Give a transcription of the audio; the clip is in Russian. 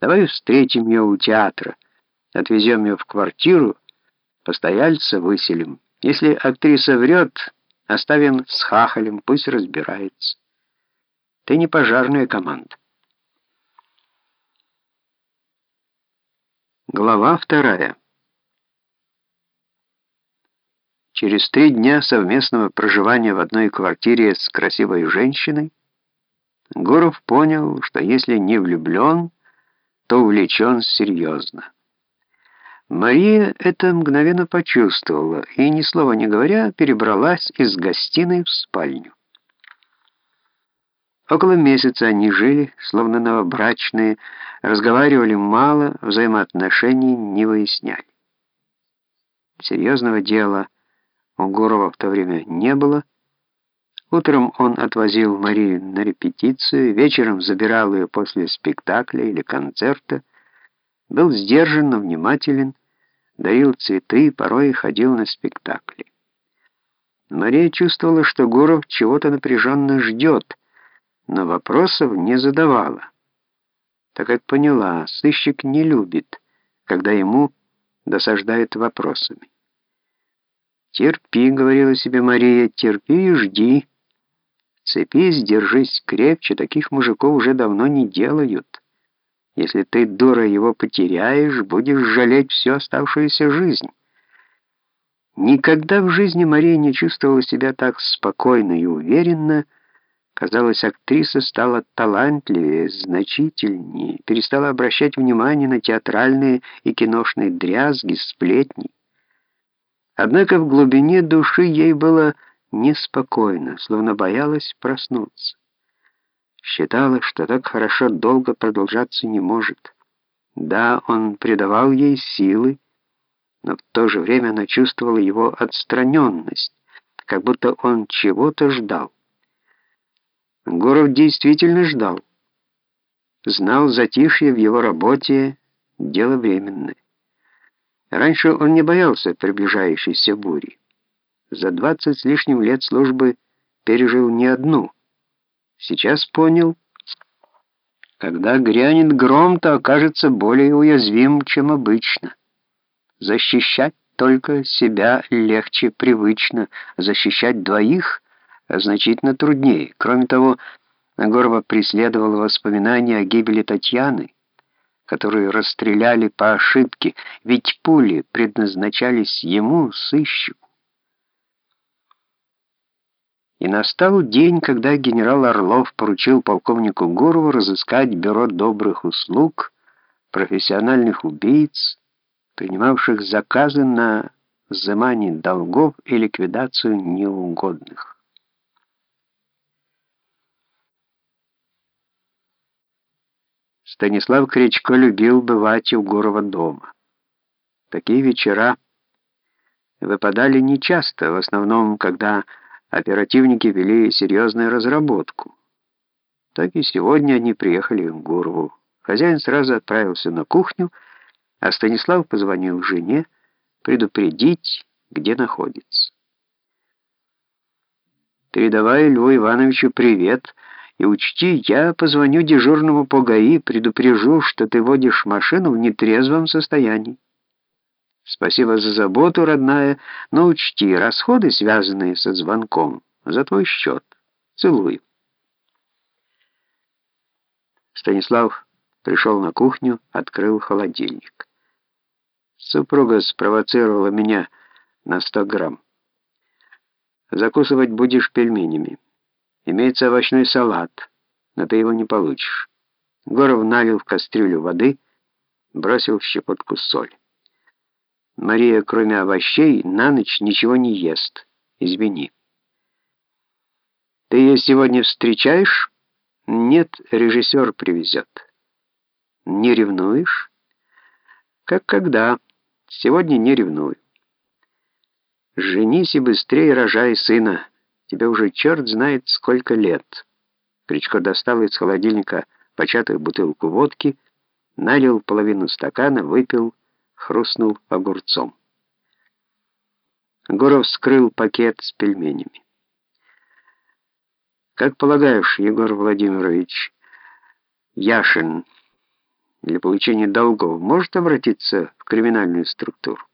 Давай встретим ее у театра, отвезем ее в квартиру, постояльца выселим. Если актриса врет, оставим с хахалем, пусть разбирается. Ты не пожарная команда. Глава вторая. Через три дня совместного проживания в одной квартире с красивой женщиной Гуров понял, что если не влюблен, то увлечен серьезно. Мария это мгновенно почувствовала и, ни слова не говоря, перебралась из гостиной в спальню. Около месяца они жили, словно новобрачные, разговаривали мало, взаимоотношений не выясняли. Серьезного дела у Гурова в то время не было, Утром он отвозил Марию на репетицию, вечером забирал ее после спектакля или концерта, был сдержан, но внимателен, дарил цветы, порой ходил на спектакли. Мария чувствовала, что Гуров чего-то напряженно ждет, но вопросов не задавала, так как поняла, сыщик не любит, когда ему досаждают вопросами. «Терпи», — говорила себе Мария, — «терпи и жди». Цепись, держись крепче, таких мужиков уже давно не делают. Если ты, дура, его потеряешь, будешь жалеть всю оставшуюся жизнь. Никогда в жизни Мария не чувствовала себя так спокойно и уверенно. Казалось, актриса стала талантливее, значительнее, перестала обращать внимание на театральные и киношные дрязги, сплетни. Однако в глубине души ей было неспокойно, словно боялась проснуться. Считала, что так хорошо долго продолжаться не может. Да, он придавал ей силы, но в то же время она чувствовала его отстраненность, как будто он чего-то ждал. Гуров действительно ждал. Знал затишье в его работе, дело временное. Раньше он не боялся приближающейся бури за двадцать с лишним лет службы пережил не одну. Сейчас понял, когда грянет гром, то окажется более уязвим, чем обычно. Защищать только себя легче привычно, защищать двоих значительно труднее. Кроме того, Нагорова преследовало воспоминания о гибели Татьяны, которую расстреляли по ошибке, ведь пули предназначались ему, сыщику. И настал день, когда генерал Орлов поручил полковнику Гурову разыскать бюро добрых услуг профессиональных убийц, принимавших заказы на взимание долгов и ликвидацию неугодных. Станислав Кричко любил бывать у Гурова дома. Такие вечера выпадали нечасто, в основном, когда оперативники вели серьезную разработку. Так и сегодня они приехали в Гурву. Хозяин сразу отправился на кухню, а Станислав позвонил жене предупредить, где находится. «Передавай Льву Ивановичу привет и учти, я позвоню дежурному по ГАИ, предупрежу, что ты водишь машину в нетрезвом состоянии». Спасибо за заботу, родная, но учти, расходы, связанные со звонком, за твой счет. Целую. Станислав пришел на кухню, открыл холодильник. Супруга спровоцировала меня на 100 грамм. Закусывать будешь пельменями. Имеется овощной салат, но ты его не получишь. Горов налил в кастрюлю воды, бросил в щепотку соль. Мария, кроме овощей, на ночь ничего не ест. Извини. Ты ее сегодня встречаешь? Нет, режиссер привезет. Не ревнуешь? Как когда? Сегодня не ревную. Женись и быстрее рожай сына. Тебе уже черт знает сколько лет. Кричко достал из холодильника початую бутылку водки, налил половину стакана, выпил, хрустнул огурцом. Гуров вскрыл пакет с пельменями. «Как полагаешь, Егор Владимирович, Яшин, для получения долгов может обратиться в криминальную структуру?